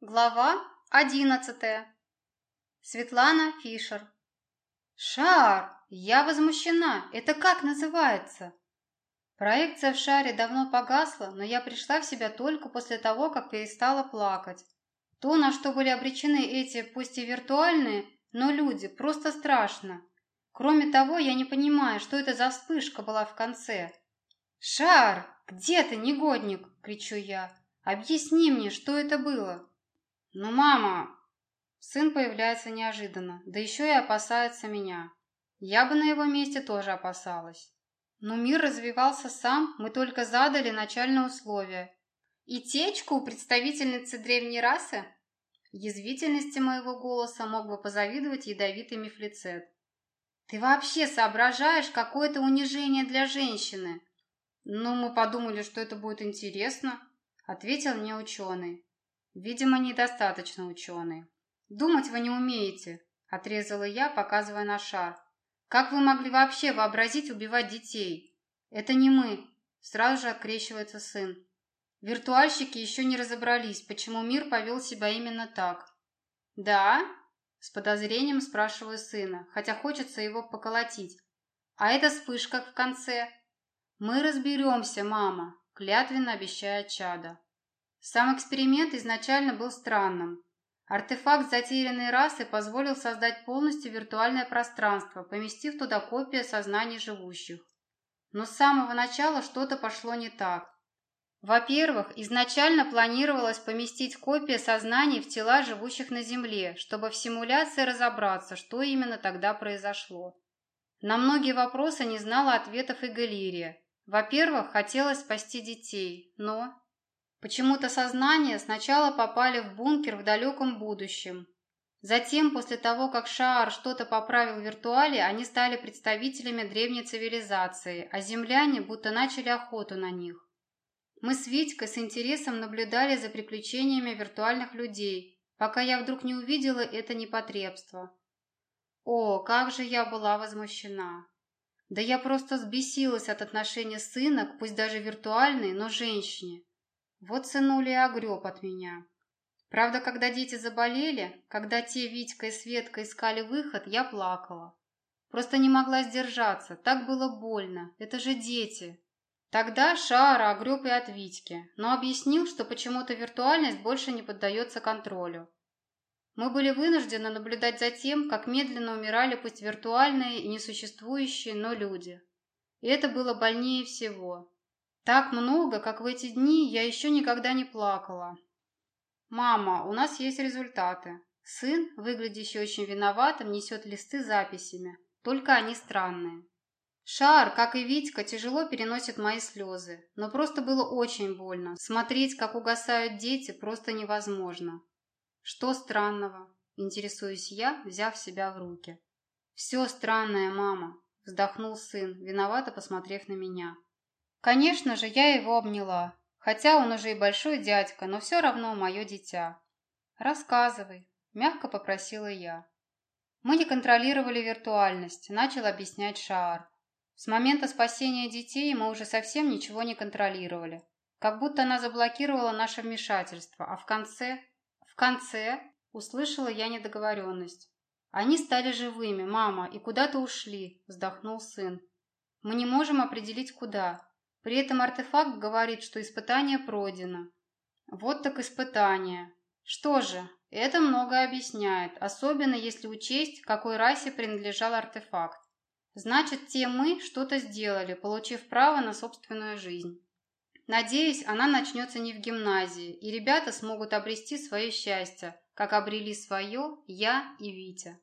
Глава одиннадцатая. Светлана Фишер. Шар! Я возмущена. Это как называется? Проекция в шаре давно погасла, но я пришла в себя только после того, как перестала плакать. То, на что были обречены эти, пусть и виртуальные, но люди, просто страшно. Кроме того, я не понимаю, что это за вспышка была в конце. «Шар! Где ты, негодник?» – кричу я. «Объясни мне, что это было?» «Ну, мама...» Сын появляется неожиданно, да еще и опасается меня. Я бы на его месте тоже опасалась. Но мир развивался сам, мы только задали начальные условия. И течку у представительницы древней расы? Язвительности моего голоса мог бы позавидовать ядовитый мифлицет. Ты вообще соображаешь какое-то унижение для женщины? Ну, мы подумали, что это будет интересно, ответил мне ученый. Видимо, недостаточно ученый. Думать вы не умеете, отрезала я, показывая на шар. Как вы могли вообще вообразить убивать детей? Это не мы, сразу же открещивается сын. Виртуальщики еще не разобрались, почему мир повел себя именно так. Да? С подозрением спрашиваю сына, хотя хочется его поколотить. А эта вспышка в конце? Мы разберемся, мама, клятвенно обещает чада. Сам эксперимент изначально был странным. Артефакт затерянной расы позволил создать полностью виртуальное пространство, поместив туда копии сознаний живущих. Но с самого начала что-то пошло не так. Во-первых, изначально планировалось поместить копии сознаний в тела живущих на Земле, чтобы в симуляции разобраться, что именно тогда произошло. На многие вопросы не знала ответов и Галерия. Во-первых, хотелось спасти детей, но... Почему-то сознания сначала попали в бункер в далеком будущем. Затем, после того, как Шаар что-то поправил в виртуале, они стали представителями древней цивилизации, а земляне будто начали охоту на них. Мы с Витькой с интересом наблюдали за приключениями виртуальных людей, пока я вдруг не увидела это непотребство. О, как же я была возмущена! Да я просто взбесилась от отношения сына пусть даже виртуальной, но женщине. Вот сынули и огреб от меня. Правда, когда дети заболели, когда те Витька и Светка искали выход, я плакала. Просто не могла сдержаться, так было больно, это же дети, Тогда Шара огреб и от Витьки, но объяснил, что почему-то виртуальность больше не поддается контролю. Мы были вынуждены наблюдать за тем, как медленно умирали пусть виртуальные и несуществующие, но люди. И это было больнее всего. Так много, как в эти дни, я еще никогда не плакала. «Мама, у нас есть результаты». Сын, выглядящий очень виноватым, несет листы записями, только они странные. Шар, как и Витька, тяжело переносит мои слезы, но просто было очень больно. Смотреть, как угасают дети, просто невозможно. Что странного? Интересуюсь я, взяв себя в руки. Все странное, мама, вздохнул сын, виновато посмотрев на меня. Конечно же, я его обняла, хотя он уже и большой дядька, но все равно мое дитя. Рассказывай, мягко попросила я. Мы не контролировали виртуальность, начал объяснять Шаар. С момента спасения детей мы уже совсем ничего не контролировали. Как будто она заблокировала наше вмешательство, а в конце... В конце услышала я недоговоренность. Они стали живыми, мама, и куда-то ушли, вздохнул сын. Мы не можем определить, куда. При этом артефакт говорит, что испытание пройдено. Вот так испытание. Что же, это многое объясняет, особенно если учесть, какой расе принадлежал артефакт. Значит, те мы что-то сделали, получив право на собственную жизнь. Надеюсь, она начнется не в гимназии, и ребята смогут обрести свое счастье, как обрели свое я и Витя.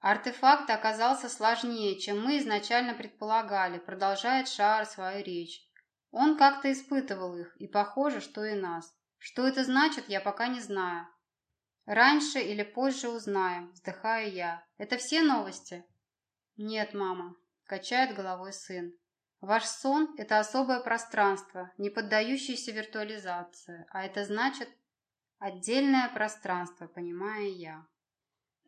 Артефакт оказался сложнее, чем мы изначально предполагали, продолжает Шаар свою речь. Он как-то испытывал их, и похоже, что и нас. Что это значит, я пока не знаю. Раньше или позже узнаем, вздыхаю я. Это все новости? «Нет, мама», – качает головой сын. «Ваш сон – это особое пространство, не поддающееся виртуализации, а это значит отдельное пространство, понимаю я».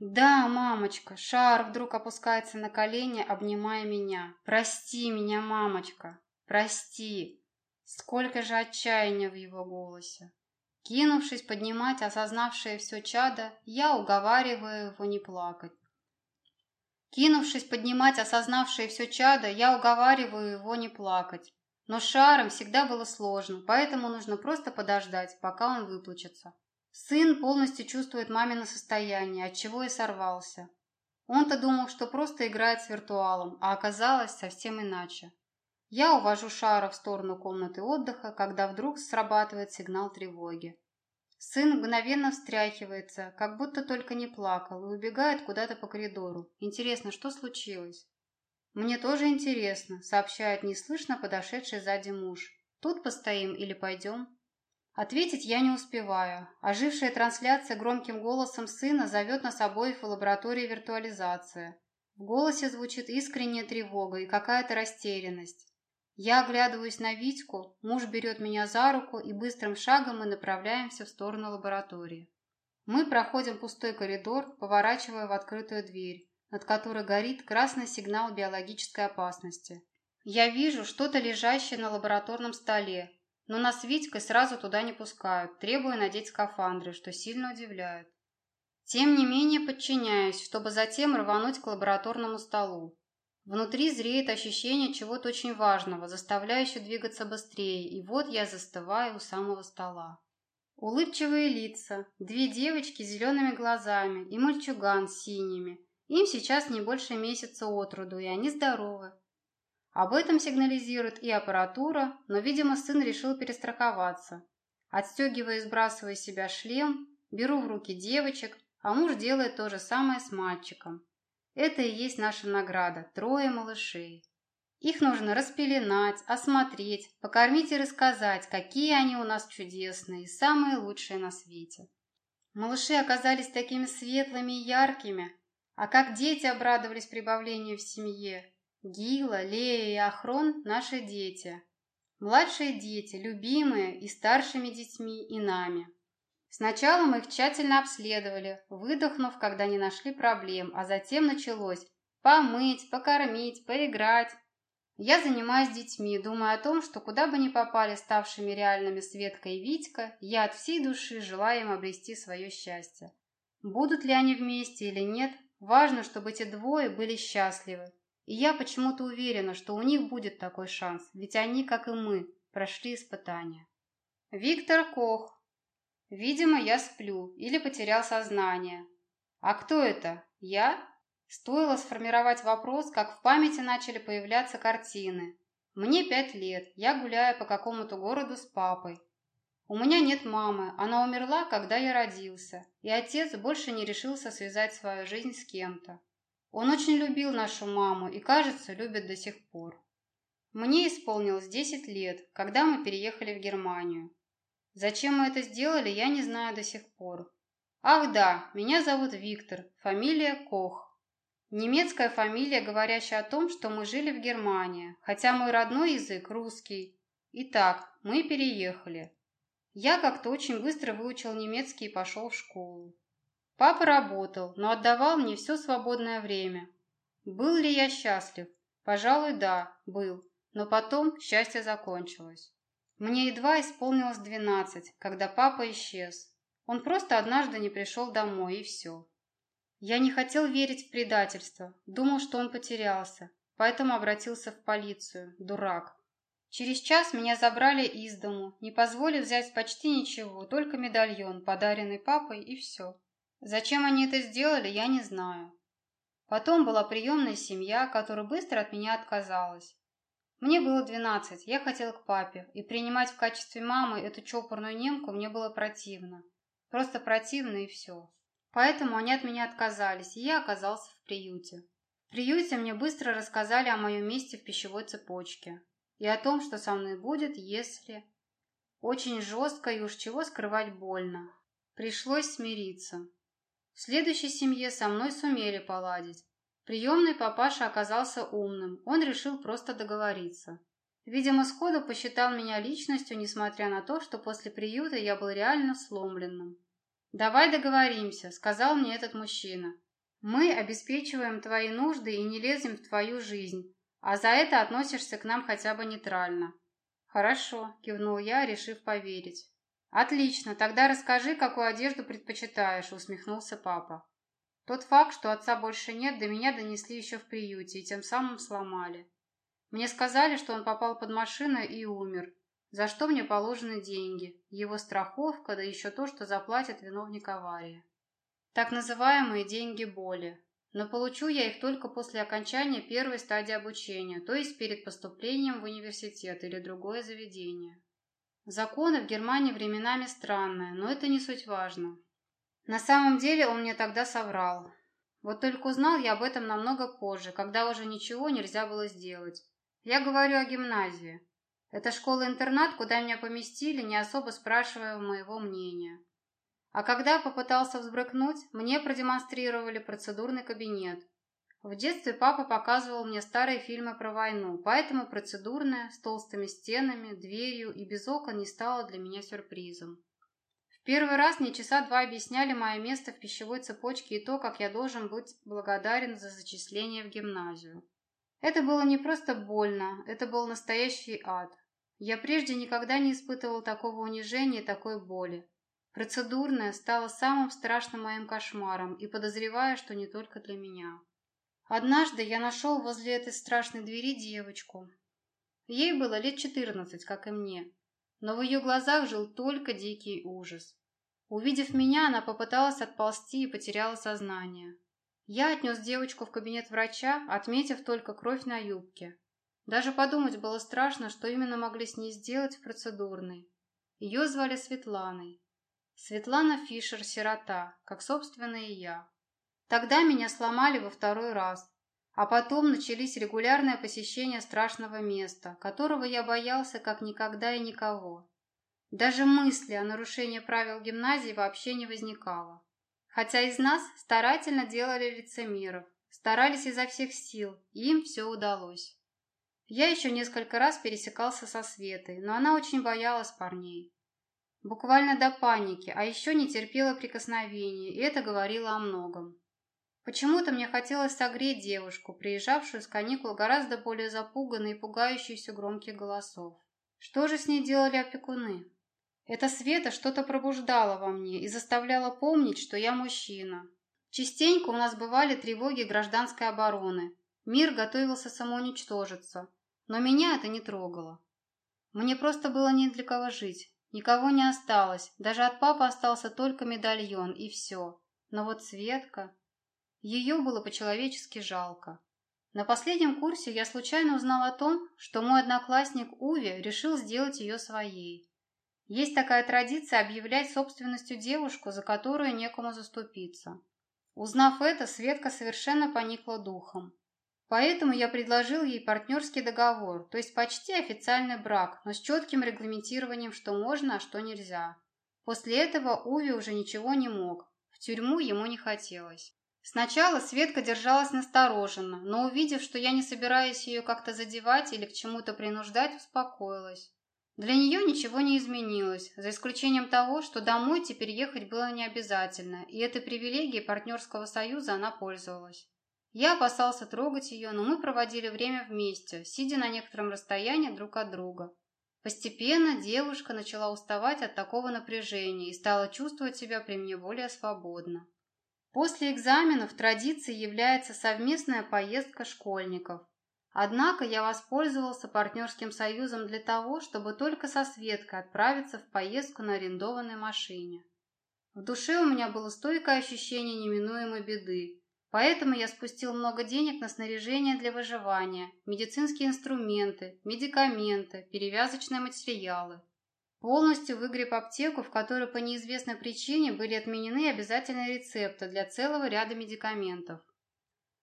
«Да, мамочка!» Шар вдруг опускается на колени, обнимая меня. «Прости меня, мамочка! Прости!» Сколько же отчаяния в его голосе! Кинувшись поднимать осознавшее все чадо, я уговариваю его не плакать. Кинувшись поднимать осознавшее все чадо, я уговариваю его не плакать. Но шаром всегда было сложно, поэтому нужно просто подождать, пока он выплачется. Сын полностью чувствует мамино состояние, от чего и сорвался. Он-то думал, что просто играет с виртуалом, а оказалось совсем иначе. Я увожу Шара в сторону комнаты отдыха, когда вдруг срабатывает сигнал тревоги. Сын мгновенно встряхивается, как будто только не плакал, и убегает куда-то по коридору. Интересно, что случилось? Мне тоже интересно, сообщает неслышно подошедший сзади муж. Тут постоим или пойдем? Ответить я не успеваю. Ожившая трансляция громким голосом сына зовет нас обоих в лаборатории виртуализации. В голосе звучит искренняя тревога и какая-то растерянность. Я оглядываюсь на Витьку, муж берет меня за руку и быстрым шагом мы направляемся в сторону лаборатории. Мы проходим пустой коридор, поворачивая в открытую дверь, над которой горит красный сигнал биологической опасности. Я вижу что-то лежащее на лабораторном столе, но нас с Витькой сразу туда не пускают, требуя надеть скафандры, что сильно удивляет. Тем не менее подчиняюсь, чтобы затем рвануть к лабораторному столу. Внутри зреет ощущение чего-то очень важного, заставляющее двигаться быстрее, и вот я застываю у самого стола. Улыбчивые лица, две девочки с зелеными глазами и мальчуган с синими. Им сейчас не больше месяца от роду, и они здоровы. Об этом сигнализирует и аппаратура, но, видимо, сын решил перестраховаться. Отстегивая и сбрасывая с себя шлем, беру в руки девочек, а муж делает то же самое с мальчиком. Это и есть наша награда – трое малышей. Их нужно распеленать, осмотреть, покормить и рассказать, какие они у нас чудесные и самые лучшие на свете. Малыши оказались такими светлыми и яркими, а как дети обрадовались прибавлению в семье. Гила, Лея и Ахрон – наши дети. Младшие дети, любимые и старшими детьми, и нами. Сначала мы их тщательно обследовали, выдохнув, когда не нашли проблем, а затем началось помыть, покормить, поиграть. Я занимаюсь детьми, думая о том, что куда бы ни попали ставшими реальными Светка и Витька, я от всей души желаю им обрести свое счастье. Будут ли они вместе или нет, важно, чтобы эти двое были счастливы. И я почему-то уверена, что у них будет такой шанс, ведь они, как и мы, прошли испытания. Виктор Кох. Видимо, я сплю или потерял сознание. А кто это? Я? Стоило сформировать вопрос, как в памяти начали появляться картины. Мне пять лет, я гуляю по какому-то городу с папой. У меня нет мамы, она умерла, когда я родился, и отец больше не решился связать свою жизнь с кем-то. Он очень любил нашу маму и, кажется, любит до сих пор. Мне исполнилось 10 лет, когда мы переехали в Германию. Зачем мы это сделали, я не знаю до сих пор. Ах да, меня зовут Виктор, фамилия Кох. Немецкая фамилия, говорящая о том, что мы жили в Германии, хотя мой родной язык русский. Итак, мы переехали. Я как-то очень быстро выучил немецкий и пошел в школу. Папа работал, но отдавал мне все свободное время. Был ли я счастлив? Пожалуй, да, был. Но потом счастье закончилось. Мне едва исполнилось двенадцать, когда папа исчез. Он просто однажды не пришел домой, и все. Я не хотел верить в предательство, думал, что он потерялся, поэтому обратился в полицию, дурак. Через час меня забрали из дому, не позволив взять почти ничего, только медальон, подаренный папой, и все. Зачем они это сделали, я не знаю. Потом была приемная семья, которая быстро от меня отказалась. Мне было двенадцать, я хотел к папе, и принимать в качестве мамы эту чопорную немку мне было противно. Просто противно и все. Поэтому они от меня отказались, и я оказался в приюте. В приюте мне быстро рассказали о моем месте в пищевой цепочке и о том, что со мной будет, если... Очень жестко и уж чего скрывать больно. Пришлось смириться. В следующей семье со мной сумели поладить. Приемный папаша оказался умным, он решил просто договориться. Видимо, сходу посчитал меня личностью, несмотря на то, что после приюта я был реально сломленным. «Давай договоримся», — сказал мне этот мужчина. «Мы обеспечиваем твои нужды и не лезем в твою жизнь, а за это относишься к нам хотя бы нейтрально». «Хорошо», — кивнул я, решив поверить. Отлично, тогда расскажи, какую одежду предпочитаешь, усмехнулся папа. Тот факт, что отца больше нет, до меня донесли еще в приюте и тем самым сломали. Мне сказали, что он попал под машину и умер, за что мне положены деньги, его страховка, да еще то, что заплатит виновник аварии. Так называемые деньги боли. Но получу я их только после окончания первой стадии обучения, то есть перед поступлением в университет или другое заведение. Законы в Германии временами странные, но это не суть важно. На самом деле он мне тогда соврал. Вот только узнал я об этом намного позже, когда уже ничего нельзя было сделать. Я говорю о гимназии. Это школа-интернат, куда меня поместили, не особо спрашивая моего мнения. А когда попытался взбрыкнуть, мне продемонстрировали процедурный кабинет. В детстве папа показывал мне старые фильмы про войну, поэтому процедурная, с толстыми стенами, дверью и без окон не стала для меня сюрпризом. Первый раз мне часа два объясняли мое место в пищевой цепочке и то, как я должен быть благодарен за зачисление в гимназию. Это было не просто больно, это был настоящий ад. Я прежде никогда не испытывал такого унижения и такой боли. Процедурная стала самым страшным моим кошмаром и подозреваю, что не только для меня. Однажды я нашел возле этой страшной двери девочку. Ей было лет четырнадцать, как и мне но в ее глазах жил только дикий ужас. Увидев меня, она попыталась отползти и потеряла сознание. Я отнес девочку в кабинет врача, отметив только кровь на юбке. Даже подумать было страшно, что именно могли с ней сделать в процедурной. Ее звали Светланой. Светлана Фишер, сирота, как, собственно, и я. Тогда меня сломали во второй раз, а потом начались регулярные посещения страшного места, которого я боялся как никогда и никого. Даже мысли о нарушении правил гимназии вообще не возникало. Хотя из нас старательно делали лицемеров, старались изо всех сил, и им все удалось. Я еще несколько раз пересекался со Светой, но она очень боялась парней. Буквально до паники, а еще не терпела прикосновений, и это говорило о многом. Почему-то мне хотелось согреть девушку, приезжавшую с каникул гораздо более запуганной и пугающейся громких голосов. Что же с ней делали опекуны? Эта Света что-то пробуждала во мне и заставляла помнить, что я мужчина. Частенько у нас бывали тревоги гражданской обороны. Мир готовился самоуничтожиться. Но меня это не трогало. Мне просто было не для кого жить. Никого не осталось. Даже от папы остался только медальон, и все. Но вот Светка... Ее было по-человечески жалко. На последнем курсе я случайно узнал о том, что мой одноклассник Уви решил сделать ее своей. Есть такая традиция объявлять собственностью девушку, за которую некому заступиться. Узнав это, Светка совершенно поникла духом. Поэтому я предложил ей партнерский договор, то есть почти официальный брак, но с четким регламентированием, что можно, а что нельзя. После этого Уви уже ничего не мог, в тюрьму ему не хотелось. Сначала Светка держалась настороженно, но увидев, что я не собираюсь ее как-то задевать или к чему-то принуждать, успокоилась. Для нее ничего не изменилось, за исключением того, что домой теперь ехать было не обязательно, и этой привилегией партнерского союза она пользовалась. Я опасался трогать ее, но мы проводили время вместе, сидя на некотором расстоянии друг от друга. Постепенно девушка начала уставать от такого напряжения и стала чувствовать себя при мне более свободно. После экзаменов традицией является совместная поездка школьников. Однако я воспользовался партнерским союзом для того, чтобы только со Светкой отправиться в поездку на арендованной машине. В душе у меня было стойкое ощущение неминуемой беды, поэтому я спустил много денег на снаряжение для выживания, медицинские инструменты, медикаменты, перевязочные материалы. Полностью выгреб аптеку, в которой по неизвестной причине были отменены обязательные рецепты для целого ряда медикаментов.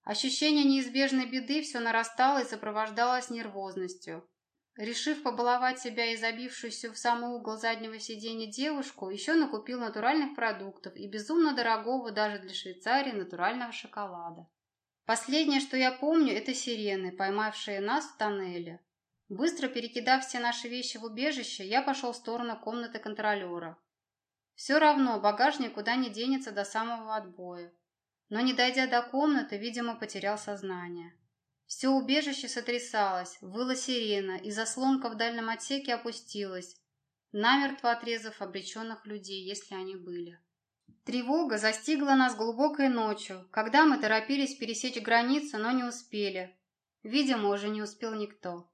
Ощущение неизбежной беды все нарастало и сопровождалось нервозностью. Решив побаловать себя и забившуюся в самый угол заднего сиденья девушку, еще накупил натуральных продуктов и безумно дорогого даже для Швейцарии натурального шоколада. Последнее, что я помню, это сирены, поймавшие нас в тоннеле. Быстро перекидав все наши вещи в убежище, я пошел в сторону комнаты контролера. Все равно багаж никуда не денется до самого отбоя. Но не дойдя до комнаты, видимо, потерял сознание. Все убежище сотрясалось, выла сирена, и заслонка в дальнем отсеке опустилась. намертво отрезав обреченных людей, если они были. Тревога застигла нас глубокой ночью, когда мы торопились пересечь границу, но не успели. Видимо, уже не успел никто.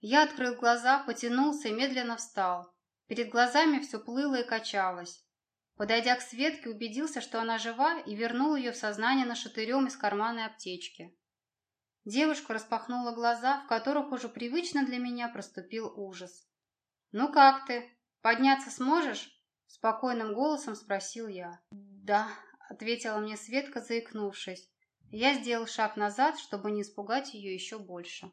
Я открыл глаза, потянулся и медленно встал. Перед глазами все плыло и качалось. Подойдя к Светке, убедился, что она жива, и вернул ее в сознание нашатырем из карманной аптечки. Девушка распахнула глаза, в которых уже привычно для меня проступил ужас. «Ну как ты? Подняться сможешь?» Спокойным голосом спросил я. «Да», — ответила мне Светка, заикнувшись. Я сделал шаг назад, чтобы не испугать ее еще больше.